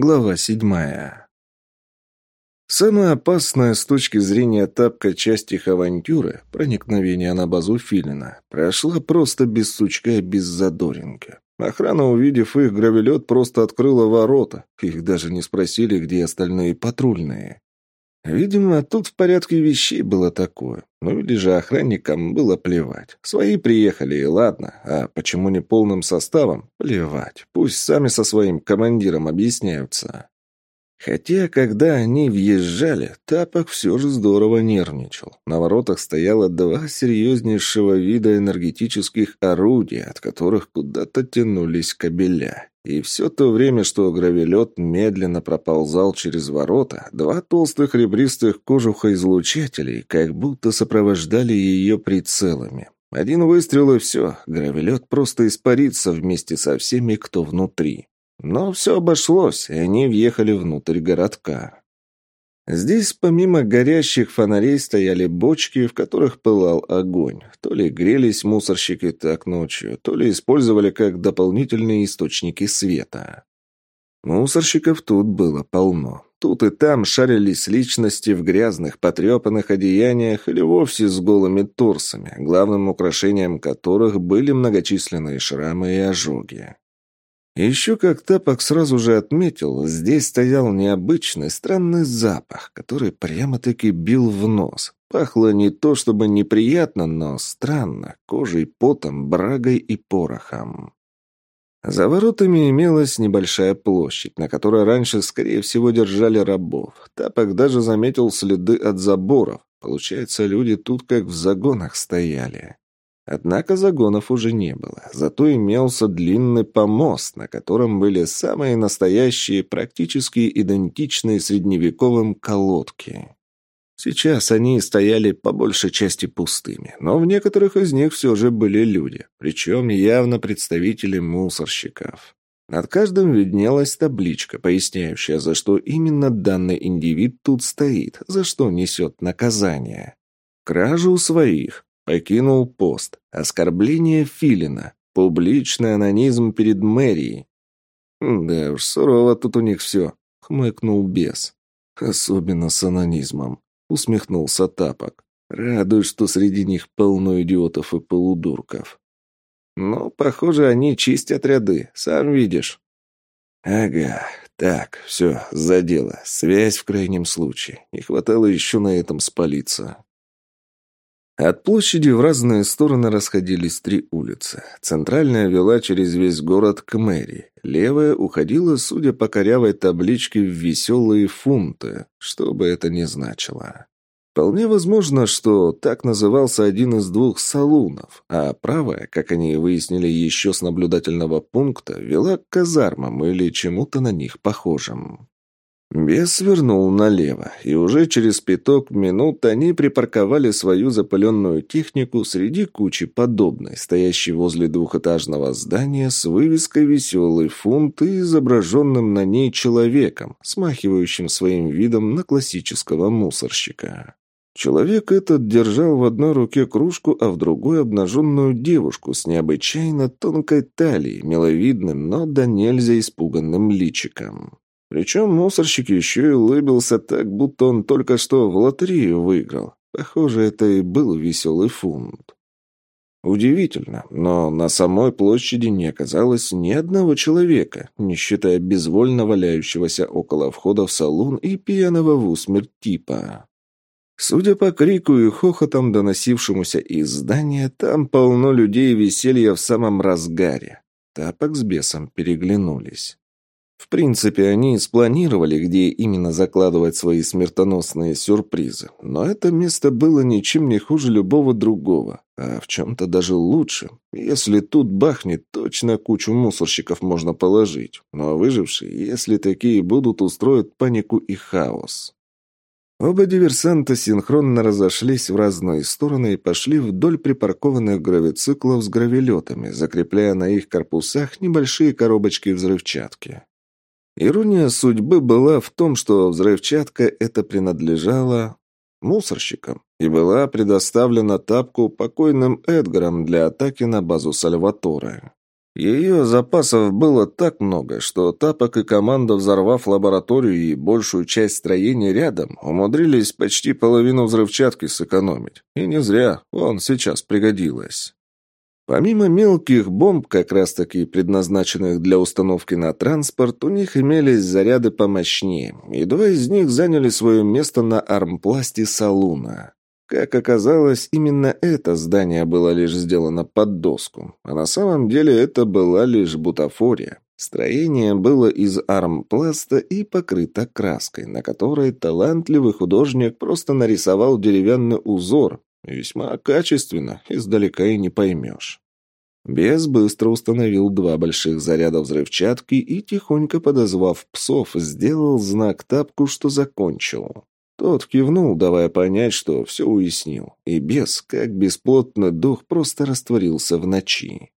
Глава седьмая. Самая опасная с точки зрения тапка часть их авантюры, проникновение на базу Филина, прошла просто без сучка и без задоринки. Охрана, увидев их, гравелет просто открыла ворота. Их даже не спросили, где остальные патрульные. Видимо, тут в порядке вещей было такое. Ну или же охранникам было плевать. Свои приехали, и ладно. А почему не полным составом? Плевать. Пусть сами со своим командиром объясняются. Хотя, когда они въезжали, Тапок все же здорово нервничал. На воротах стояло два серьезнейшего вида энергетических орудий, от которых куда-то тянулись кабеля. И все то время, что гравелет медленно проползал через ворота, два толстых ребристых кожуха-излучателей как будто сопровождали ее прицелами. Один выстрел и все, гравелет просто испарится вместе со всеми, кто внутри. Но все обошлось, и они въехали внутрь городка. Здесь помимо горящих фонарей стояли бочки, в которых пылал огонь. То ли грелись мусорщики так ночью, то ли использовали как дополнительные источники света. Мусорщиков тут было полно. Тут и там шарились личности в грязных, потрепанных одеяниях или вовсе с голыми торсами, главным украшением которых были многочисленные шрамы и ожоги. Еще как Тапок сразу же отметил, здесь стоял необычный, странный запах, который прямо-таки бил в нос. Пахло не то чтобы неприятно, но странно, кожей, потом, брагой и порохом. За воротами имелась небольшая площадь, на которой раньше, скорее всего, держали рабов. Тапок даже заметил следы от заборов. Получается, люди тут как в загонах стояли. Однако загонов уже не было, зато имелся длинный помост, на котором были самые настоящие, практически идентичные средневековым колодки. Сейчас они стояли по большей части пустыми, но в некоторых из них все же были люди, причем явно представители мусорщиков. Над каждым виднелась табличка, поясняющая, за что именно данный индивид тут стоит, за что несет наказание. Кражу своих, Покинул пост. Оскорбление Филина. Публичный анонизм перед мэрией. «Да уж, сурово тут у них все», — хмыкнул бес. «Особенно с анонизмом», — усмехнулся Тапок. «Радуюсь, что среди них полно идиотов и полудурков». «Ну, похоже, они чистят ряды, сам видишь». «Ага, так, все, за дело. Связь в крайнем случае. Не хватало еще на этом спалиться». От площади в разные стороны расходились три улицы. Центральная вела через весь город к мэрии. Левая уходила, судя по корявой табличке, в веселые фунты, что бы это ни значило. Вполне возможно, что так назывался один из двух салунов, а правая, как они выяснили еще с наблюдательного пункта, вела к казармам или чему-то на них похожим. Бес свернул налево, и уже через пяток минут они припарковали свою запыленную технику среди кучи подобной, стоящей возле двухэтажного здания с вывеской «Веселый фунт» и изображенным на ней человеком, смахивающим своим видом на классического мусорщика. Человек этот держал в одной руке кружку, а в другой обнаженную девушку с необычайно тонкой талией, миловидным, но да нельзя испуганным личиком. Причем мусорщик еще и улыбился так, будто он только что в лотерею выиграл. Похоже, это и был веселый фунт. Удивительно, но на самой площади не оказалось ни одного человека, не считая безвольно валяющегося около входа в салон и пьяного в усмерть типа. Судя по крику и хохотам, доносившемуся из здания, там полно людей веселья в самом разгаре. Тапок с бесом переглянулись. В принципе, они спланировали, где именно закладывать свои смертоносные сюрпризы. Но это место было ничем не хуже любого другого, а в чем-то даже лучше. Если тут бахнет, точно кучу мусорщиков можно положить. Ну а выжившие, если такие будут, устроят панику и хаос. Оба диверсанта синхронно разошлись в разные стороны и пошли вдоль припаркованных гравициклов с гравелетами, закрепляя на их корпусах небольшие коробочки взрывчатки. Ирония судьбы была в том, что взрывчатка эта принадлежала мусорщикам и была предоставлена тапку покойным Эдгаром для атаки на базу Сальваторе. Ее запасов было так много, что Тапок и команда, взорвав лабораторию и большую часть строения рядом, умудрились почти половину взрывчатки сэкономить. И не зря, он сейчас пригодилась. Помимо мелких бомб, как раз-таки предназначенных для установки на транспорт, у них имелись заряды помощнее, и два из них заняли свое место на армпласте салуна. Как оказалось, именно это здание было лишь сделано под доску, а на самом деле это была лишь бутафория. Строение было из армпласта и покрыто краской, на которой талантливый художник просто нарисовал деревянный узор, весьма качественно, издалека и не поймешь. Бес быстро установил два больших заряда взрывчатки и, тихонько подозвав псов, сделал знак тапку, что закончил. Тот кивнул, давая понять, что все уяснил, и бес, как бесплотный дух, просто растворился в ночи.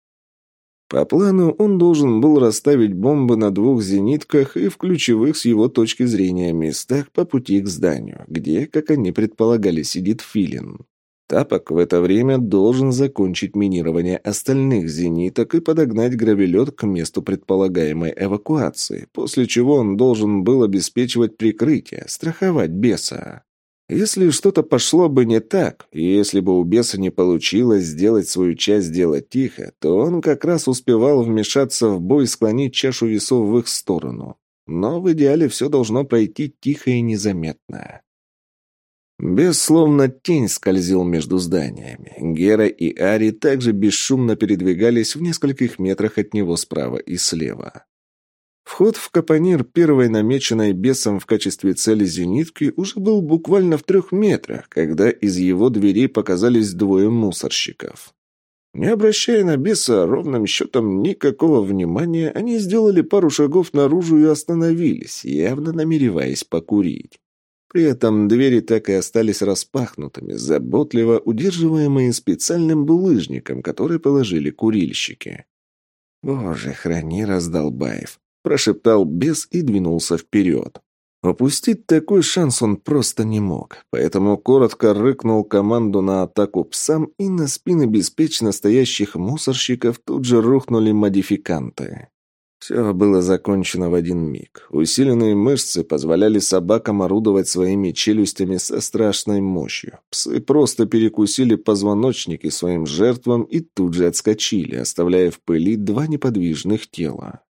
По плану он должен был расставить бомбы на двух зенитках и в ключевых с его точки зрения местах по пути к зданию, где, как они предполагали, сидит Филин. Тапок в это время должен закончить минирование остальных зениток и подогнать гравелет к месту предполагаемой эвакуации, после чего он должен был обеспечивать прикрытие, страховать беса. Если что-то пошло бы не так, и если бы у беса не получилось сделать свою часть дела тихо, то он как раз успевал вмешаться в бой и склонить чашу весов в их сторону. Но в идеале все должно пройти тихо и незаметно. Бес словно тень скользил между зданиями. Гера и Ари также бесшумно передвигались в нескольких метрах от него справа и слева. Вход в Капонир, первой намеченной бесом в качестве цели зенитки, уже был буквально в трех метрах, когда из его дверей показались двое мусорщиков. Не обращая на беса ровным счетом никакого внимания, они сделали пару шагов наружу и остановились, явно намереваясь покурить. При этом двери так и остались распахнутыми, заботливо удерживаемые специальным булыжником, который положили курильщики. «Боже, храни, раздолбаев!» – прошептал бес и двинулся вперед. Упустить такой шанс он просто не мог, поэтому коротко рыкнул команду на атаку псам, и на спины беспечно стоящих мусорщиков тут же рухнули модификанты. Все было закончено в один миг. Усиленные мышцы позволяли собакам орудовать своими челюстями со страшной мощью. Псы просто перекусили позвоночники своим жертвам и тут же отскочили, оставляя в пыли два неподвижных тела.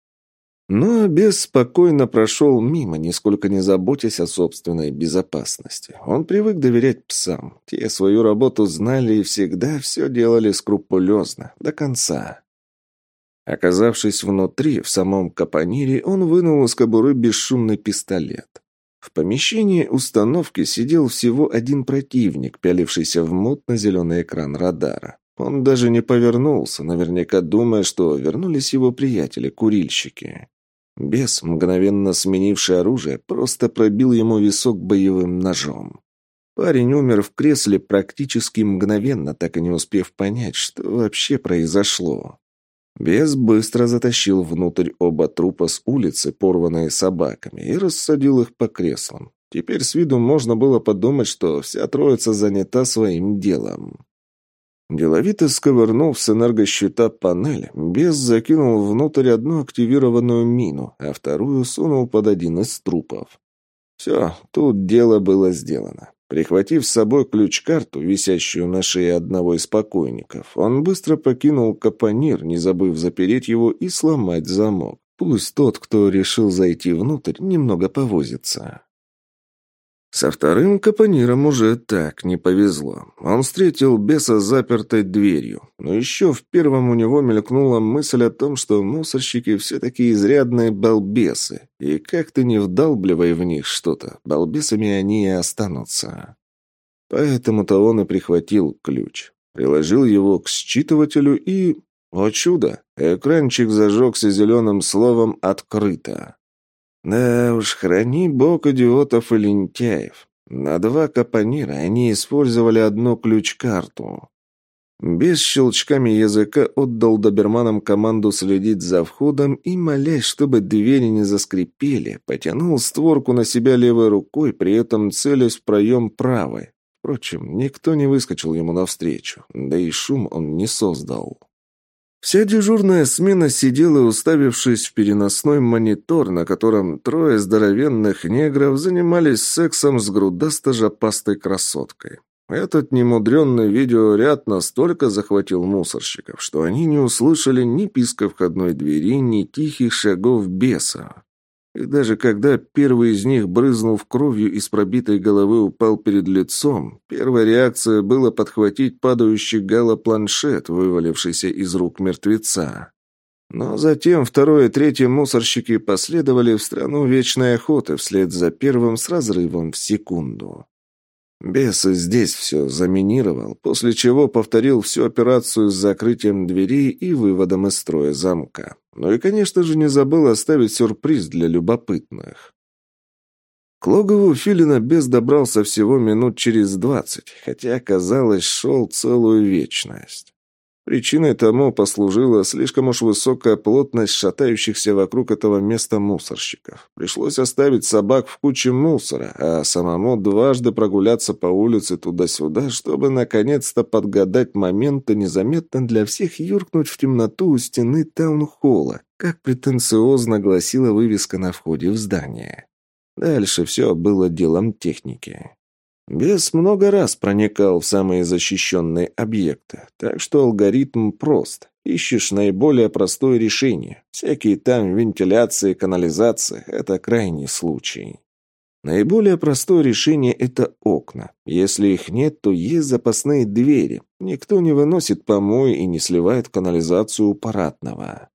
Но бес спокойно прошел мимо, нисколько не заботясь о собственной безопасности. Он привык доверять псам. Те свою работу знали и всегда все делали скрупулезно, до конца. Оказавшись внутри, в самом капонире, он вынул из кобуры бесшумный пистолет. В помещении установки сидел всего один противник, пялившийся в мутно-зеленый экран радара. Он даже не повернулся, наверняка думая, что вернулись его приятели-курильщики. Бес, мгновенно сменивший оружие, просто пробил ему висок боевым ножом. Парень умер в кресле практически мгновенно, так и не успев понять, что вообще произошло. Бес быстро затащил внутрь оба трупа с улицы, порванные собаками, и рассадил их по креслам. Теперь с виду можно было подумать, что вся троица занята своим делом. Деловито сковырнув с энергощита панель, Бес закинул внутрь одну активированную мину, а вторую сунул под один из трупов. Все, тут дело было сделано. Прихватив с собой ключ-карту, висящую на шее одного из покойников, он быстро покинул капонир, не забыв запереть его и сломать замок. Пусть тот, кто решил зайти внутрь, немного повозится. Со вторым капониром уже так не повезло. Он встретил беса запертой дверью. Но еще в первом у него мелькнула мысль о том, что мусорщики все-таки изрядные балбесы. И как ты не вдалбливай в них что-то, балбесами они и останутся. Поэтому-то он и прихватил ключ. Приложил его к считывателю и... О чудо! Экранчик зажегся зеленым словом «Открыто». Да уж, храни бог идиотов и лентяев. На два капонира они использовали одну ключ-карту. Без щелчками языка отдал доберманам команду следить за входом и, молясь, чтобы двери не заскрипели, потянул створку на себя левой рукой, при этом целясь в проем правой. Впрочем, никто не выскочил ему навстречу, да и шум он не создал. Вся дежурная смена сидела, уставившись в переносной монитор, на котором трое здоровенных негров занимались сексом с грудасто-жопастой красоткой. Этот немудренный видеоряд настолько захватил мусорщиков, что они не услышали ни писка входной двери, ни тихих шагов беса. И даже когда первый из них, брызнув кровью из пробитой головы, упал перед лицом, первая реакция была подхватить падающий галопланшет, вывалившийся из рук мертвеца. Но затем второе и третье мусорщики последовали в страну вечной охоты вслед за первым с разрывом в секунду. Бес здесь все заминировал, после чего повторил всю операцию с закрытием дверей и выводом из строя замка. Ну и, конечно же, не забыл оставить сюрприз для любопытных. К логову Филина Бес добрался всего минут через двадцать, хотя, казалось, шел целую вечность. Причиной тому послужила слишком уж высокая плотность шатающихся вокруг этого места мусорщиков. Пришлось оставить собак в куче мусора, а самому дважды прогуляться по улице туда-сюда, чтобы наконец-то подгадать момент и незаметно для всех юркнуть в темноту у стены таунхолла, как претенциозно гласила вывеска на входе в здание. Дальше все было делом техники. Бес много раз проникал в самые защищенные объекты, так что алгоритм прост. Ищешь наиболее простое решение. Всякие там вентиляции, канализации – это крайний случай. Наиболее простое решение – это окна. Если их нет, то есть запасные двери. Никто не выносит помой и не сливает канализацию у парадного.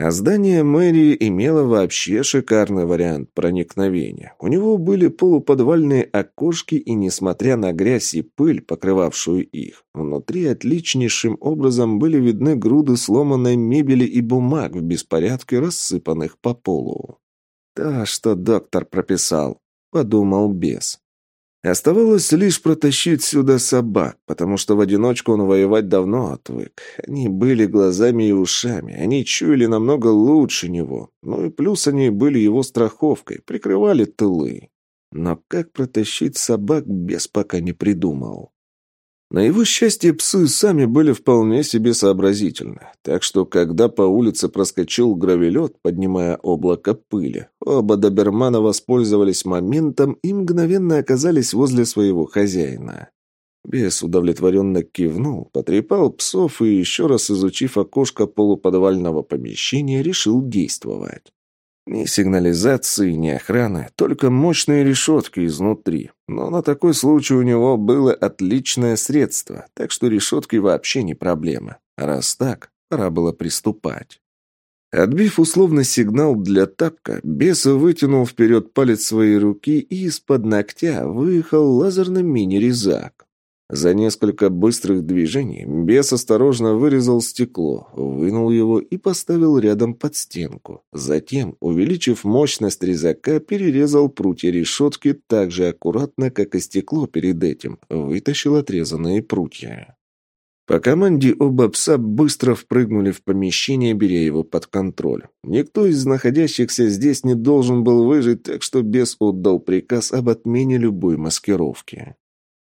А здание мэрии имело вообще шикарный вариант проникновения. У него были полуподвальные окошки, и, несмотря на грязь и пыль, покрывавшую их, внутри отличнейшим образом были видны груды сломанной мебели и бумаг в беспорядке, рассыпанных по полу. «То, что доктор прописал», — подумал бес. Оставалось лишь протащить сюда собак, потому что в одиночку он воевать давно отвык. Они были глазами и ушами, они чуяли намного лучше него. Ну и плюс они были его страховкой, прикрывали тылы. Но как протащить собак, без пока не придумал. На его счастье, псы сами были вполне себе сообразительны, так что, когда по улице проскочил гравелет, поднимая облако пыли, оба добермана воспользовались моментом и мгновенно оказались возле своего хозяина. Бес удовлетворенно кивнул, потрепал псов и, еще раз изучив окошко полуподвального помещения, решил действовать. Ни сигнализации, ни охраны, только мощные решетки изнутри. Но на такой случай у него было отличное средство, так что решетки вообще не проблема. раз так, пора было приступать. Отбив условный сигнал для тапка, бес вытянул вперед палец своей руки и из-под ногтя выехал лазерный мини-резак. За несколько быстрых движений бес осторожно вырезал стекло, вынул его и поставил рядом под стенку. Затем, увеличив мощность резака, перерезал прутья решетки так же аккуратно, как и стекло перед этим, вытащил отрезанные прутья. По команде оба пса быстро впрыгнули в помещение, беря его под контроль. Никто из находящихся здесь не должен был выжить, так что бес отдал приказ об отмене любой маскировки.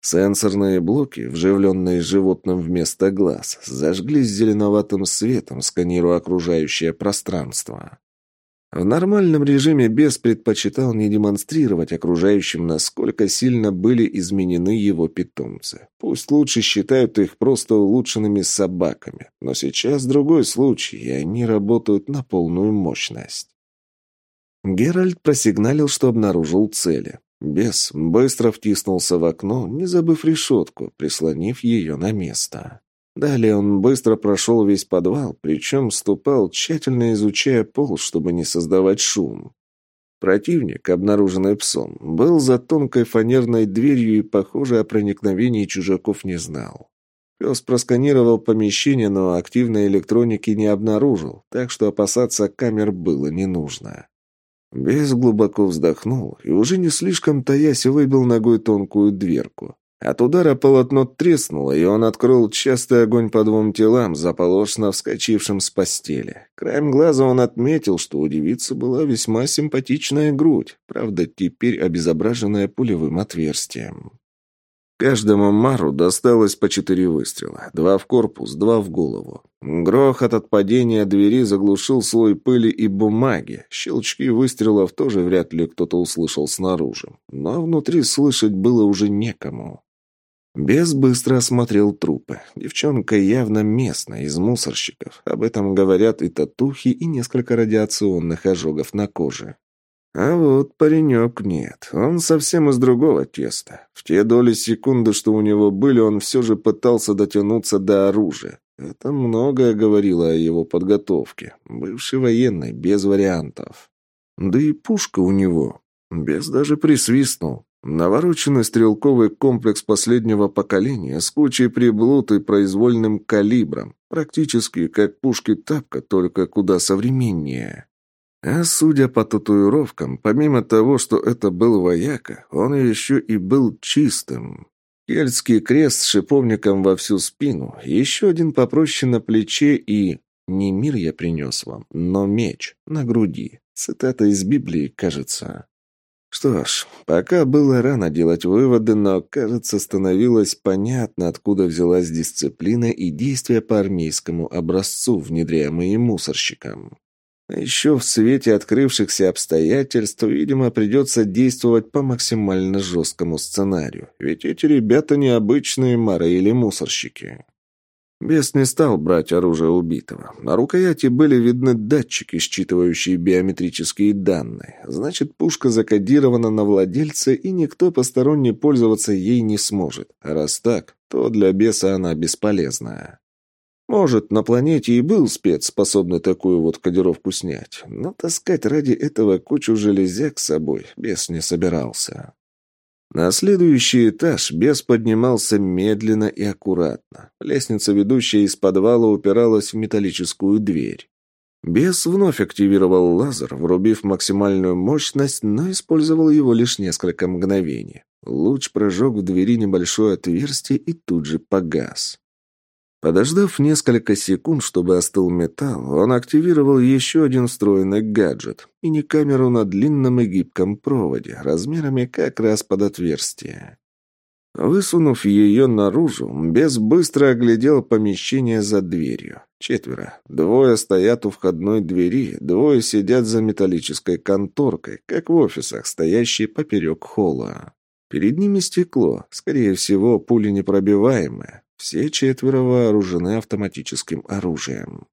Сенсорные блоки, вживленные животным вместо глаз, зажглись зеленоватым светом, сканируя окружающее пространство. В нормальном режиме бес предпочитал не демонстрировать окружающим, насколько сильно были изменены его питомцы. Пусть лучше считают их просто улучшенными собаками, но сейчас другой случай, и они работают на полную мощность. Геральт просигналил, что обнаружил цели. Бес быстро втиснулся в окно, не забыв решетку, прислонив ее на место. Далее он быстро прошел весь подвал, причем ступал, тщательно изучая пол, чтобы не создавать шум. Противник, обнаруженный псом, был за тонкой фанерной дверью и, похоже, о проникновении чужаков не знал. Пес просканировал помещение, но активной электроники не обнаружил, так что опасаться камер было не нужно. Бес глубоко вздохнул и уже не слишком таясь выбил ногой тонкую дверку. От удара полотно треснуло, и он открыл частый огонь по двум телам, заполошно вскочившим с постели. Краем глаза он отметил, что у девицы была весьма симпатичная грудь, правда, теперь обезображенная пулевым отверстием. Каждому Мару досталось по четыре выстрела. Два в корпус, два в голову. Грохот от падения двери заглушил слой пыли и бумаги. Щелчки выстрелов тоже вряд ли кто-то услышал снаружи. Но внутри слышать было уже некому. Бес быстро осмотрел трупы. Девчонка явно местная, из мусорщиков. Об этом говорят и татухи, и несколько радиационных ожогов на коже. А вот паренек нет, он совсем из другого теста. В те доли секунды, что у него были, он все же пытался дотянуться до оружия. Это многое говорило о его подготовке. Бывший военный, без вариантов. Да и пушка у него. Без даже присвистнул. Навороченный стрелковый комплекс последнего поколения с кучей приблуд и произвольным калибром. Практически как пушки Тапка, только куда современнее. А судя по татуировкам, помимо того, что это был вояка, он еще и был чистым. Кельтский крест с шиповником во всю спину, еще один попроще на плече и... Не мир я принес вам, но меч на груди. Цитата из Библии, кажется. Что ж, пока было рано делать выводы, но, кажется, становилось понятно, откуда взялась дисциплина и действия по армейскому образцу, внедряемые мусорщикам. Еще в свете открывшихся обстоятельств, видимо, придется действовать по максимально жесткому сценарию. Ведь эти ребята необычные мары или мусорщики. Бес не стал брать оружие убитого. На рукояти были видны датчики, считывающие биометрические данные. Значит, пушка закодирована на владельца, и никто посторонний пользоваться ей не сможет. А раз так, то для беса она бесполезная. Может, на планете и был спец, способный такую вот кодировку снять, но таскать ради этого кучу железяк с собой бес не собирался. На следующий этаж бес поднимался медленно и аккуратно. Лестница, ведущая из подвала, упиралась в металлическую дверь. Бес вновь активировал лазер, врубив максимальную мощность, но использовал его лишь несколько мгновений. Луч прожег в двери небольшое отверстие и тут же погас. Подождав несколько секунд, чтобы остыл металл, он активировал еще один встроенный гаджет – мини-камеру на длинном и гибком проводе, размерами как раз под отверстие. Высунув ее наружу, Бес быстро оглядел помещение за дверью. Четверо. Двое стоят у входной двери, двое сидят за металлической конторкой, как в офисах, стоящие поперек холла. Перед ними стекло, скорее всего, пули непробиваемое. Все четверо вооружены автоматическим оружием.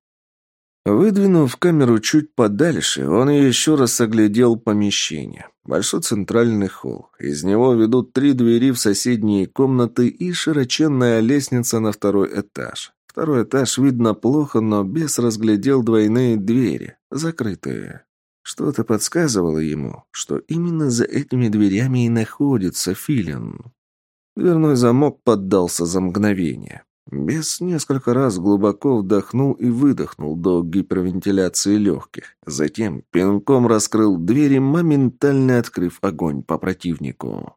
Выдвинув камеру чуть подальше, он еще раз оглядел помещение. Большой центральный холл. Из него ведут три двери в соседние комнаты и широченная лестница на второй этаж. Второй этаж видно плохо, но без разглядел двойные двери, закрытые. Что-то подсказывало ему, что именно за этими дверями и находится Филин. Дверной замок поддался за мгновение. Бес несколько раз глубоко вдохнул и выдохнул до гипервентиляции легких. Затем пинком раскрыл двери, моментально открыв огонь по противнику.